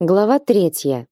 Глава третья.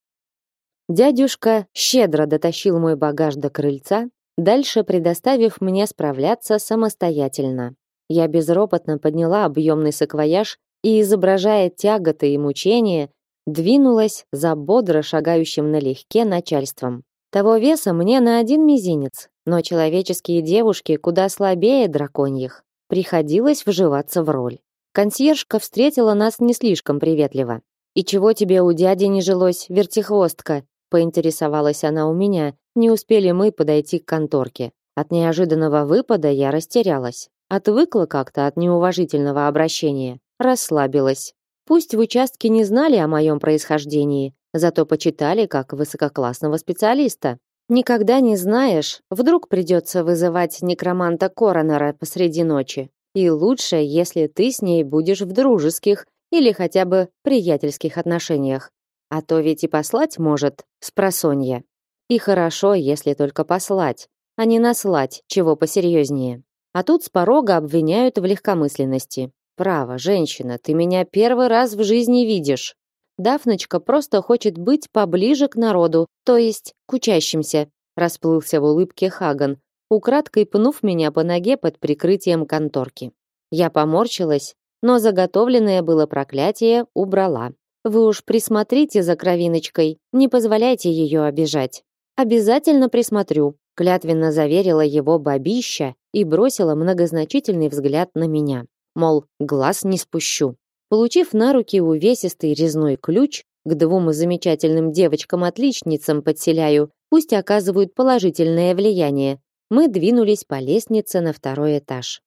Дядюшка щедро дотащил мой багаж до крыльца, дальше предоставив мне справляться самостоятельно. Я безропотно подняла объемный саквояж и, изображая тяготы и мучения, двинулась за бодро шагающим налегке начальством. Того веса мне на один мизинец, но человеческие девушки куда слабее драконьих. Приходилось вживаться в роль. Консьержка встретила нас не слишком приветливо. «И чего тебе у дяди не жилось, вертихвостка?» поинтересовалась она у меня. Не успели мы подойти к конторке. От неожиданного выпада я растерялась. Отвыкла как-то от неуважительного обращения. Расслабилась. Пусть в участке не знали о моем происхождении, зато почитали как высококлассного специалиста. Никогда не знаешь, вдруг придется вызывать некроманта Коронера посреди ночи. И лучше, если ты с ней будешь в дружеских или хотя бы приятельских отношениях. А то ведь и послать может с просонья. И хорошо, если только послать, а не наслать чего посерьезнее. А тут с порога обвиняют в легкомысленности. Право, женщина, ты меня первый раз в жизни видишь. Дафночка просто хочет быть поближе к народу, то есть к учащимся. Расплылся в улыбке Хаган, украдкой пнув меня по ноге под прикрытием конторки. Я поморщилась, но заготовленное было проклятие убрала. Вы уж присмотрите за кровиночкой, не позволяйте ее обижать. Обязательно присмотрю, клятвенно заверила его бабища и бросила многозначительный взгляд на меня. Мол, глаз не спущу. Получив на руки увесистый резной ключ, к двум замечательным девочкам-отличницам подселяю, пусть оказывают положительное влияние. Мы двинулись по лестнице на второй этаж.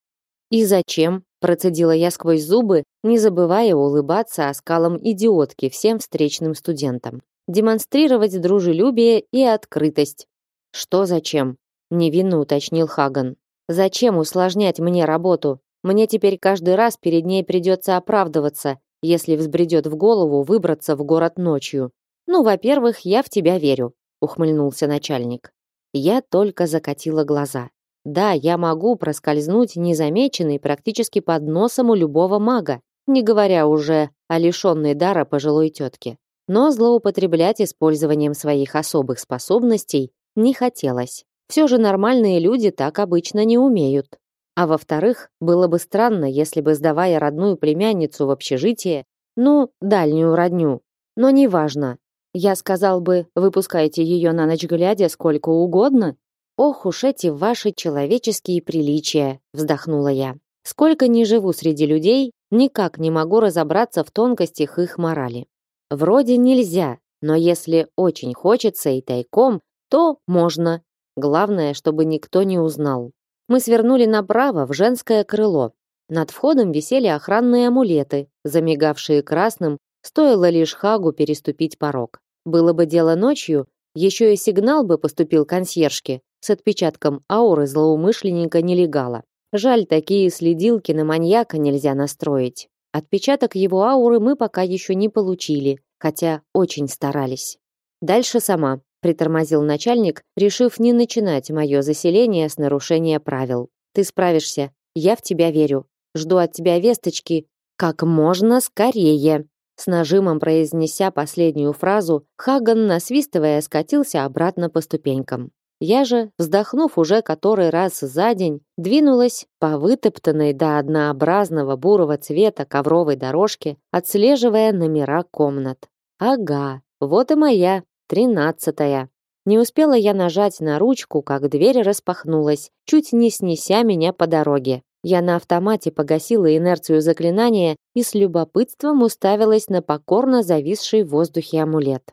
И зачем? Процедила я сквозь зубы, не забывая улыбаться оскалом идиотки всем встречным студентам. Демонстрировать дружелюбие и открытость. Что зачем? Невинно уточнил Хаган. Зачем усложнять мне работу? Мне теперь каждый раз перед ней придется оправдываться, если взбредет в голову выбраться в город ночью. Ну, во-первых, я в тебя верю, ухмыльнулся начальник. Я только закатила глаза. Да, я могу проскользнуть незамеченной практически под носом у любого мага, не говоря уже о лишенной дара пожилой тетке. Но злоупотреблять использованием своих особых способностей не хотелось. Все же нормальные люди так обычно не умеют. А во-вторых, было бы странно, если бы, сдавая родную племянницу в общежитие, ну, дальнюю родню, но неважно, я сказал бы, выпускайте ее на ночь глядя сколько угодно, Ох уж эти ваши человеческие приличия, вздохнула я. Сколько ни живу среди людей, никак не могу разобраться в тонкостях их морали. Вроде нельзя, но если очень хочется и тайком, то можно. Главное, чтобы никто не узнал. Мы свернули направо в женское крыло. Над входом висели охранные амулеты, замигавшие красным, стоило лишь Хагу переступить порог. Было бы дело ночью, еще и сигнал бы поступил консьержке, с отпечатком ауры злоумышленника-нелегала. Жаль, такие следилки на маньяка нельзя настроить. Отпечаток его ауры мы пока еще не получили, хотя очень старались. Дальше сама, притормозил начальник, решив не начинать мое заселение с нарушения правил. Ты справишься, я в тебя верю. Жду от тебя весточки как можно скорее. С нажимом произнеся последнюю фразу, Хаган, насвистывая, скатился обратно по ступенькам. Я же, вздохнув уже который раз за день, двинулась по вытоптанной до однообразного бурого цвета ковровой дорожке, отслеживая номера комнат. Ага, вот и моя, тринадцатая. Не успела я нажать на ручку, как дверь распахнулась, чуть не снеся меня по дороге. Я на автомате погасила инерцию заклинания и с любопытством уставилась на покорно зависший в воздухе амулет.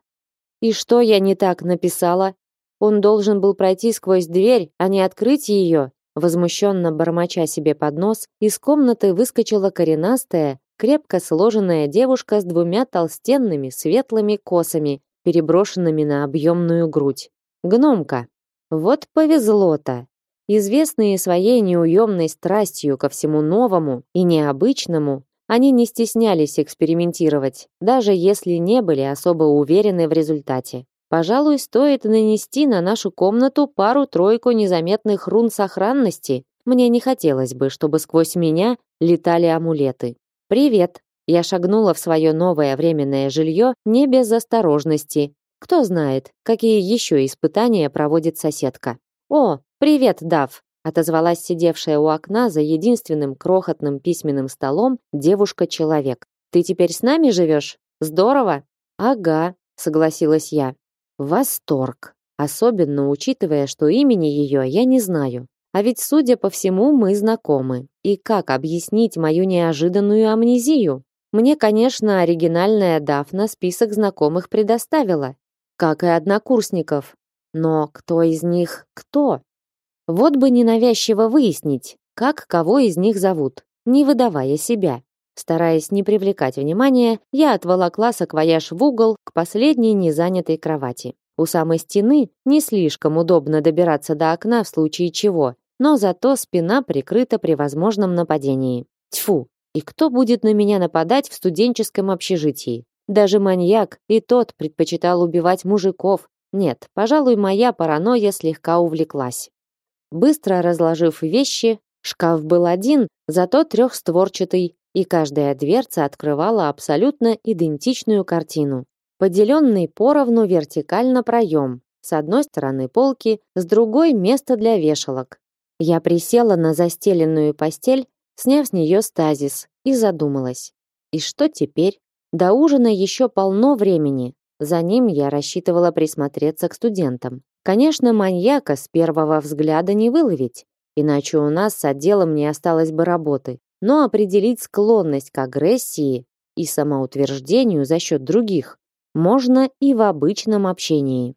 И что я не так написала? Он должен был пройти сквозь дверь, а не открыть ее. Возмущенно бормоча себе под нос, из комнаты выскочила коренастая, крепко сложенная девушка с двумя толстенными светлыми косами, переброшенными на объемную грудь. Гномка. Вот повезло-то. Известные своей неуемной страстью ко всему новому и необычному, они не стеснялись экспериментировать, даже если не были особо уверены в результате. Пожалуй, стоит нанести на нашу комнату пару-тройку незаметных рун сохранности. Мне не хотелось бы, чтобы сквозь меня летали амулеты. Привет, Я шагнула в свое новое временное жилье не без осторожности. Кто знает, какие еще испытания проводит соседка. О, привет, Дав, отозвалась сидевшая у окна за единственным крохотным письменным столом девушка-человек. Ты теперь с нами живешь? Здорово. Ага, согласилась я. Восторг, особенно учитывая, что имени ее я не знаю. А ведь, судя по всему, мы знакомы. И как объяснить мою неожиданную амнезию? Мне, конечно, оригинальная Дафна список знакомых предоставила, как и однокурсников. Но кто из них кто? Вот бы ненавязчиво выяснить, как кого из них зовут, не выдавая себя. Стараясь не привлекать внимания, я отволокла саквояж в угол к последней незанятой кровати. У самой стены не слишком удобно добираться до окна в случае чего, но зато спина прикрыта при возможном нападении. Тьфу, и кто будет на меня нападать в студенческом общежитии? Даже маньяк и тот предпочитал убивать мужиков. Нет, пожалуй, моя паранойя слегка увлеклась. Быстро разложив вещи, шкаф был один, зато трехстворчатый, и каждая дверца открывала абсолютно идентичную картину. Поделенный поровну вертикально проем. С одной стороны полки, с другой место для вешалок. Я присела на застеленную постель, сняв с нее стазис, и задумалась. И что теперь? До ужина еще полно времени. За ним я рассчитывала присмотреться к студентам. Конечно, маньяка с первого взгляда не выловить, иначе у нас с отделом не осталось бы работы. Но определить склонность к агрессии и самоутверждению за счет других можно и в обычном общении.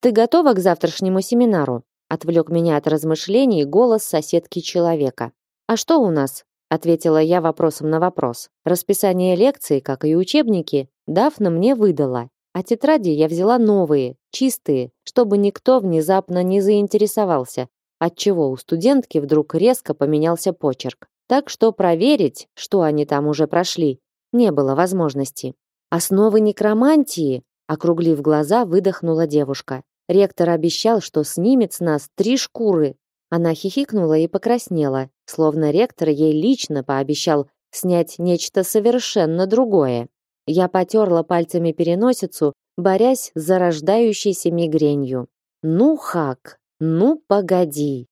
Ты готова к завтрашнему семинару? Отвлек меня от размышлений голос соседки человека. А что у нас? ответила я вопросом на вопрос. Расписание лекций, как и учебники, Дафна мне выдала, а тетради я взяла новые, чистые, чтобы никто внезапно не заинтересовался, отчего у студентки вдруг резко поменялся почерк. Так что проверить, что они там уже прошли, не было возможности. Основы некромантии, округлив глаза, выдохнула девушка. Ректор обещал, что снимет с нас три шкуры. Она хихикнула и покраснела, словно ректор ей лично пообещал снять нечто совершенно другое. Я потерла пальцами переносицу, борясь с зарождающейся мигренью. Ну, Хак, ну погоди.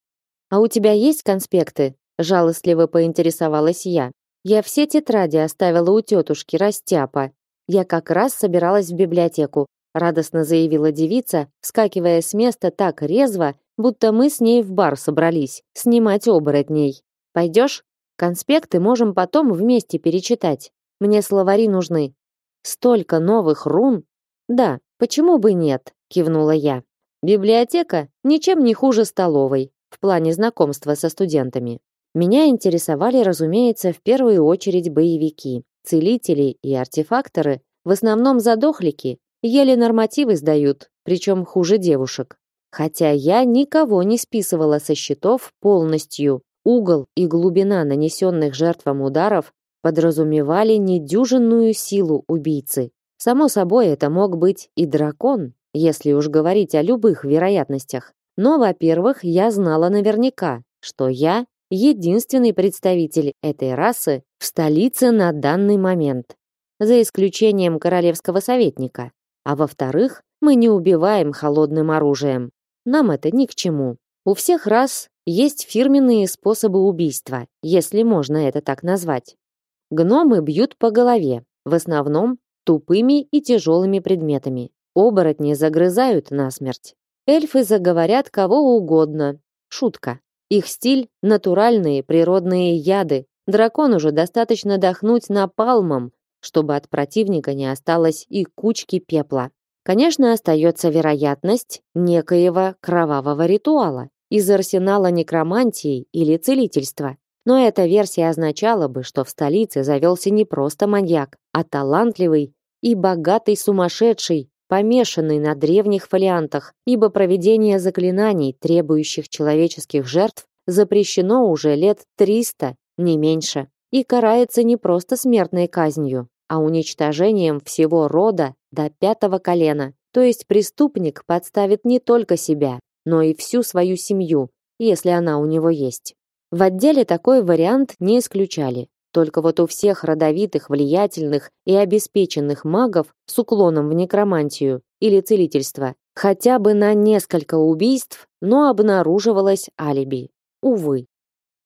А у тебя есть конспекты? Жалостливо поинтересовалась я. Я все тетради оставила у тетушки Растяпа. Я как раз собиралась в библиотеку, радостно заявила девица, вскакивая с места так резво, будто мы с ней в бар собрались снимать оборотней. Пойдешь? Конспекты можем потом вместе перечитать. Мне словари нужны. Столько новых рун. Да, почему бы нет, кивнула я. Библиотека ничем не хуже столовой в плане знакомства со студентами. Меня интересовали, разумеется, в первую очередь боевики, целители и артефакторы, в основном задохлики, еле нормативы сдают, причем хуже девушек. Хотя я никого не списывала со счетов полностью. Угол и глубина нанесенных жертвам ударов подразумевали недюжинную силу убийцы. Само собой, это мог быть и дракон, если уж говорить о любых вероятностях. Но, во-первых, я знала наверняка, что я единственный представитель этой расы в столице на данный момент, за исключением королевского советника. А во-вторых, мы не убиваем холодным оружием. Нам это ни к чему. У всех рас есть фирменные способы убийства, если можно это так назвать. Гномы бьют по голове, в основном тупыми и тяжелыми предметами. Оборотни загрызают насмерть. Эльфы заговорят кого угодно. Шутка. Их стиль – натуральные природные яды. Дракону же достаточно дохнуть напалмом, чтобы от противника не осталось и кучки пепла. Конечно, остается вероятность некоего кровавого ритуала из арсенала некромантии или целительства. Но эта версия означала бы, что в столице завелся не просто маньяк, а талантливый и богатый сумасшедший, помешанный на древних фолиантах, ибо проведение заклинаний, требующих человеческих жертв, запрещено уже лет 300, не меньше, и карается не просто смертной казнью, а уничтожением всего рода до пятого колена. То есть преступник подставит не только себя, но и всю свою семью, если она у него есть. В отделе такой вариант не исключали. Только вот у всех родовитых, влиятельных и обеспеченных магов с уклоном в некромантию или целительство хотя бы на несколько убийств, но обнаруживалось алиби. Увы.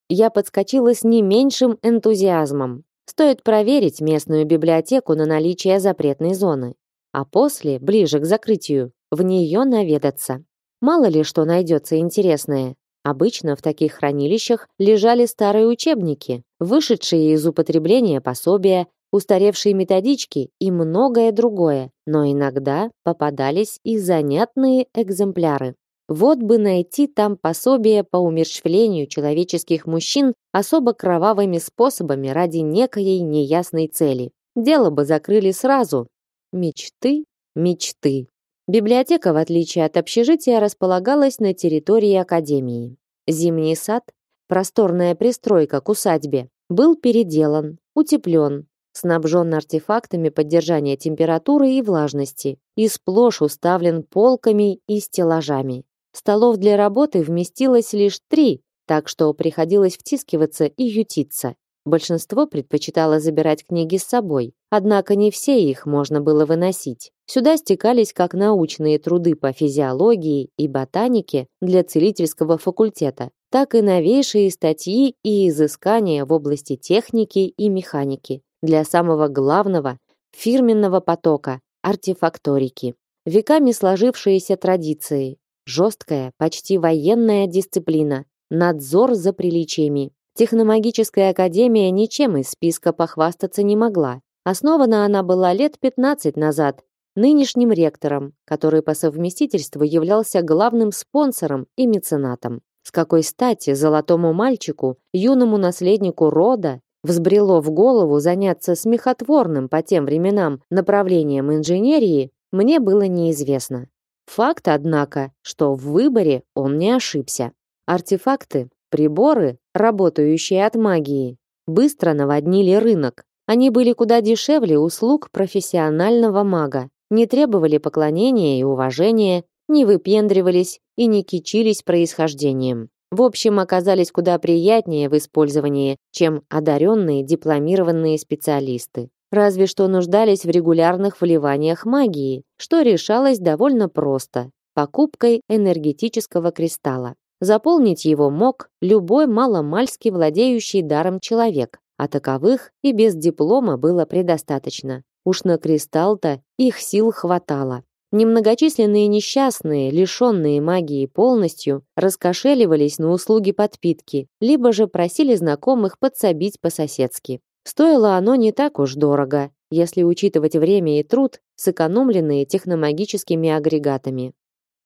Я подскочила с не меньшим энтузиазмом. Стоит проверить местную библиотеку на наличие запретной зоны, а после, ближе к закрытию, в нее наведаться. Мало ли что найдется интересное. Обычно в таких хранилищах лежали старые учебники, вышедшие из употребления пособия, устаревшие методички и многое другое, но иногда попадались и занятные экземпляры. Вот бы найти там пособие по умерщвлению человеческих мужчин особо кровавыми способами ради некой неясной цели. Дело бы закрыли сразу. Мечты, мечты. Библиотека, в отличие от общежития, располагалась на территории академии. Зимний сад, просторная пристройка к усадьбе, был переделан, утеплен, снабжен артефактами поддержания температуры и влажности и сплошь уставлен полками и стеллажами. Столов для работы вместилось лишь три, так что приходилось втискиваться и ютиться. Большинство предпочитало забирать книги с собой, однако не все их можно было выносить. Сюда стекались как научные труды по физиологии и ботанике для целительского факультета, так и новейшие статьи и изыскания в области техники и механики для самого главного фирменного потока артефакторики. Веками сложившиеся традиции, Жесткая, почти военная дисциплина, надзор за приличиями. Техномагическая академия ничем из списка похвастаться не могла. Основана она была лет 15 назад нынешним ректором, который по совместительству являлся главным спонсором и меценатом. С какой стати золотому мальчику, юному наследнику рода, взбрело в голову заняться смехотворным по тем временам направлением инженерии, мне было неизвестно. Факт, однако, что в выборе он не ошибся. Артефакты, приборы, работающие от магии, быстро наводнили рынок. Они были куда дешевле услуг профессионального мага, не требовали поклонения и уважения, не выпендривались и не кичились происхождением. В общем, оказались куда приятнее в использовании, чем одаренные дипломированные специалисты разве что нуждались в регулярных вливаниях магии, что решалось довольно просто покупкой энергетического кристалла. Заполнить его мог любой маломальски владеющий даром человек, а таковых и без диплома было предостаточно. Уж на кристалл-то их сил хватало. Немногочисленные несчастные, лишенные магии полностью, раскошеливались на услуги подпитки, либо же просили знакомых подсобить по-соседски. Стоило оно не так уж дорого, если учитывать время и труд, сэкономленные техномагическими агрегатами.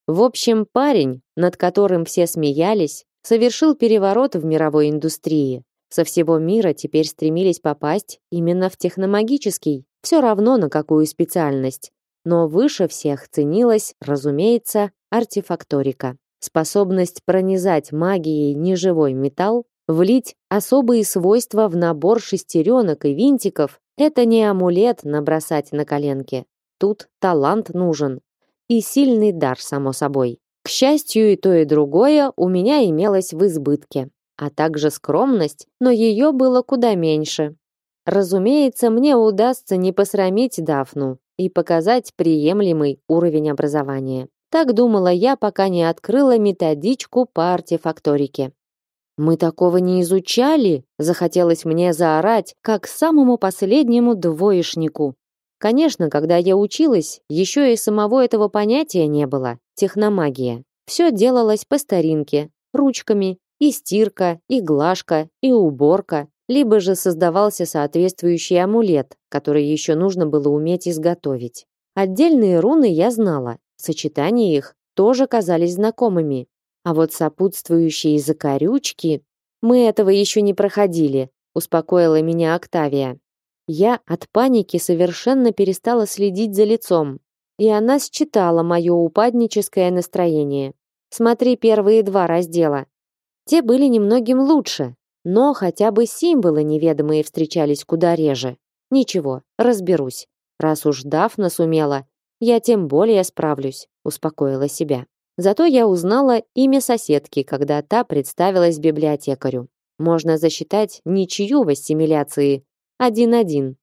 В общем, парень, над которым все смеялись, совершил переворот в мировой индустрии. Со всего мира теперь стремились попасть именно в техномагический, все равно на какую специальность. Но выше всех ценилась, разумеется, артефакторика. Способность пронизать магией неживой металл Влить особые свойства в набор шестеренок и винтиков – это не амулет набросать на коленке. Тут талант нужен. И сильный дар, само собой. К счастью, и то, и другое у меня имелось в избытке. А также скромность, но ее было куда меньше. Разумеется, мне удастся не посрамить Дафну и показать приемлемый уровень образования. Так думала я, пока не открыла методичку по артефакторике. Мы такого не изучали, захотелось мне заорать, как самому последнему двоечнику. Конечно, когда я училась, еще и самого этого понятия не было техномагия. Все делалось по старинке, ручками, и стирка, и глажка, и уборка, либо же создавался соответствующий амулет, который еще нужно было уметь изготовить. Отдельные руны я знала, сочетания их тоже казались знакомыми, а вот сопутствующие закорючки... Мы этого еще не проходили, успокоила меня Октавия. Я от паники совершенно перестала следить за лицом, и она считала мое упадническое настроение. Смотри первые два раздела. Те были немногим лучше, но хотя бы символы неведомые встречались куда реже. Ничего, разберусь. Раз уж Дафна сумела, я тем более справлюсь, успокоила себя. Зато я узнала имя соседки, когда та представилась библиотекарю. можно засчитать ничью в ассимиляции. Один-один.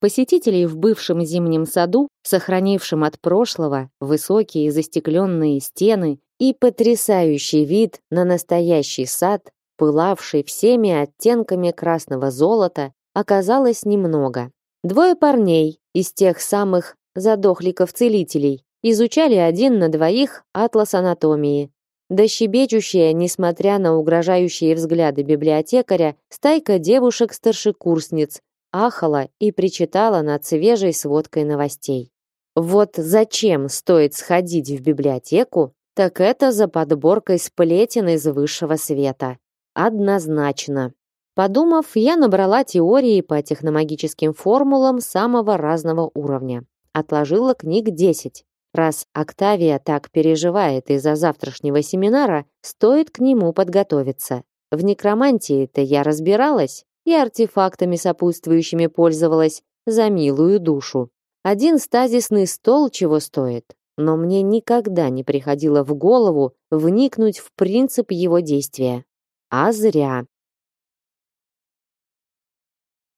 Посетителей в бывшем зимнем саду, сохранившем от прошлого высокие застекленные стены и потрясающий вид на настоящий сад, пылавший всеми оттенками красного золота, оказалось немного. Двое парней из тех самых задохликов-целителей изучали один на двоих атлас анатомии. Да щебечущая, несмотря на угрожающие взгляды библиотекаря, стайка девушек-старшекурсниц ахала и причитала над свежей сводкой новостей. Вот зачем стоит сходить в библиотеку, так это за подборкой сплетен из высшего света. Однозначно. Подумав, я набрала теории по техномагическим формулам самого разного уровня. Отложила книг 10. Раз Октавия так переживает из-за завтрашнего семинара, стоит к нему подготовиться. В некромантии-то я разбиралась и артефактами сопутствующими пользовалась за милую душу. Один стазисный стол чего стоит, но мне никогда не приходило в голову вникнуть в принцип его действия. А зря.